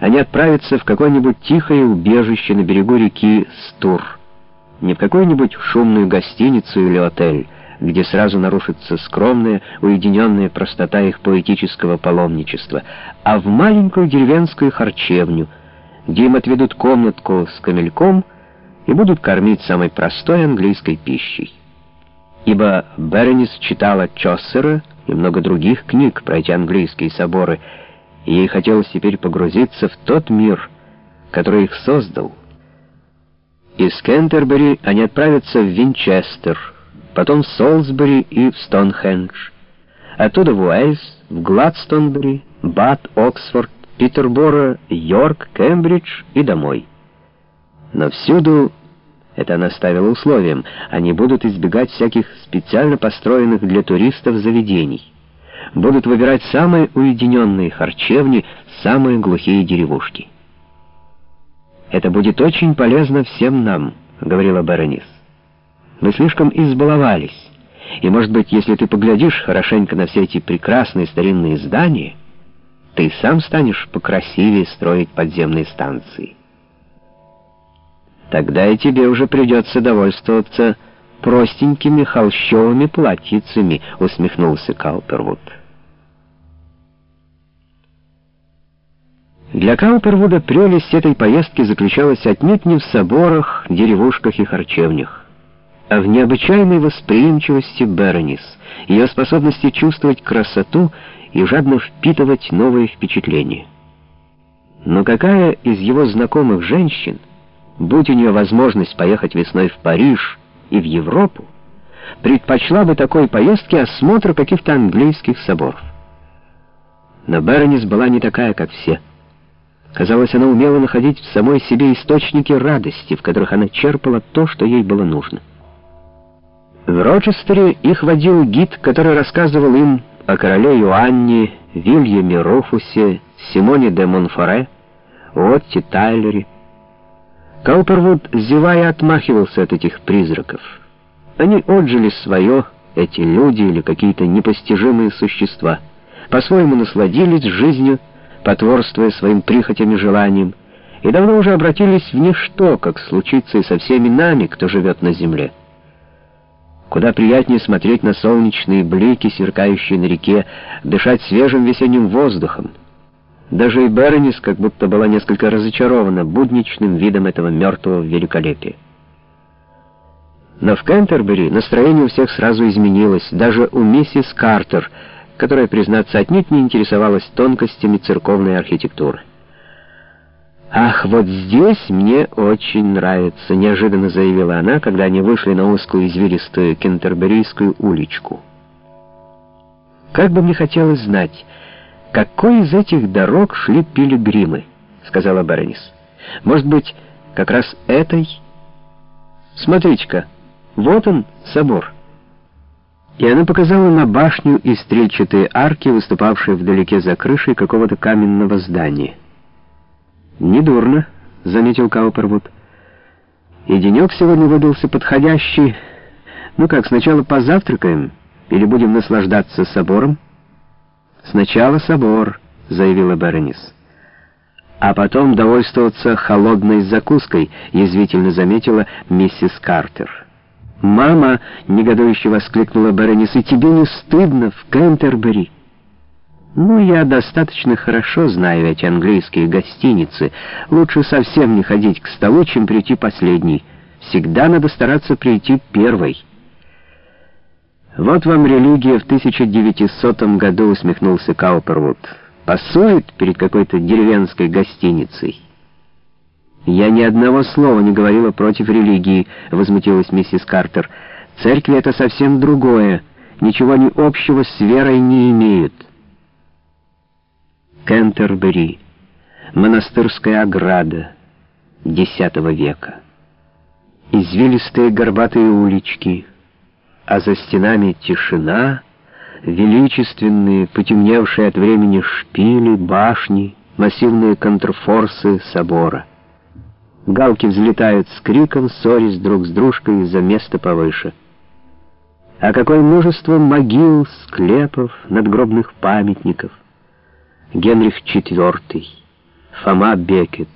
они отправятся в какое-нибудь тихое убежище на берегу реки Стур. Не в какую-нибудь шумную гостиницу или отель, где сразу нарушится скромная, уединенная простота их поэтического паломничества, а в маленькую деревенскую харчевню, где им отведут комнатку с камельком и будут кормить самой простой английской пищей. Ибо Беренис читала Чоссера и много других книг про эти английские соборы, и ей хотелось теперь погрузиться в тот мир, который их создал. Из Кентербери они отправятся в Винчестер, потом в Солсбери и в Стоунхендж, оттуда в Уэльс, в Гладстонбери, Бат, Оксфорд, Питерборо, Йорк, Кембридж и домой. Но всюду, это она ставила условием, они будут избегать всяких специально построенных для туристов заведений будут выбирать самые уединенные харчевни, самые глухие деревушки. «Это будет очень полезно всем нам», — говорила Беронис. «Мы слишком избаловались, и, может быть, если ты поглядишь хорошенько на все эти прекрасные старинные здания, ты сам станешь покрасивее строить подземные станции». «Тогда и тебе уже придется довольствоваться простенькими холщовыми платьицами», — усмехнулся Каупервуд. Для Каупервуда прелесть этой поездки заключалась отнюдь не в соборах, деревушках и харчевнях, а в необычайной восприимчивости Беронис, ее способности чувствовать красоту и жадно впитывать новые впечатления. Но какая из его знакомых женщин, будь у нее возможность поехать весной в Париж и в Европу, предпочла бы такой поездке осмотр каких-то английских соборов? Но Беронис была не такая, как все. Казалось, она умела находить в самой себе источники радости, в которых она черпала то, что ей было нужно. В Рочестере их водил гид, который рассказывал им о короле Иоанне, Вильяме Рофусе, Симоне де Монфоре, Отте Тайлере. Каупервуд, зевая, отмахивался от этих призраков. Они отжили свое, эти люди или какие-то непостижимые существа, по-своему насладились жизнью, потворствуя своим прихотям и желаниям, и давно уже обратились в ничто, как случится и со всеми нами, кто живет на земле. Куда приятнее смотреть на солнечные блики, сверкающие на реке, дышать свежим весенним воздухом. Даже и Бернис как будто была несколько разочарована будничным видом этого мертвого великолепия. Но в Кентербери настроение у всех сразу изменилось, даже у миссис Картер — которая, признаться, отнюдь не интересовалась тонкостями церковной архитектуры. «Ах, вот здесь мне очень нравится», — неожиданно заявила она, когда они вышли на узкую извилистую кентерберийскую уличку. «Как бы мне хотелось знать, какой из этих дорог шли пилигримы», — сказала Бернис. «Может быть, как раз этой? Смотрите-ка, вот он, собор» и она показала на башню и стрельчатые арки, выступавшие вдалеке за крышей какого-то каменного здания. «Недурно», — заметил Каупервуд. «И денек сегодня выдался подходящий. Ну как, сначала позавтракаем или будем наслаждаться собором?» «Сначала собор», — заявила Беронис. «А потом довольствоваться холодной закуской», — язвительно заметила миссис Картер. «Мама!» — негодующе воскликнула баронесс. «И тебе не стыдно в Кентербери?» «Ну, я достаточно хорошо знаю эти английские гостиницы. Лучше совсем не ходить к столу, чем прийти последней. Всегда надо стараться прийти первой». «Вот вам религия в 1900 году», — усмехнулся Каупервуд. «Пасует перед какой-то деревенской гостиницей». «Я ни одного слова не говорила против религии», — возмутилась миссис Картер. «Церкви — это совсем другое, ничего не общего с верой не имеют». Кентербери, монастырская ограда X века, извилистые горбатые улички, а за стенами тишина, величественные, потемневшие от времени шпили, башни, массивные контрфорсы собора. Галки взлетают с криком, ссорясь друг с дружкой из-за места повыше. А какое множество могил, склепов, надгробных памятников. Генрих IV, Фома Бекет.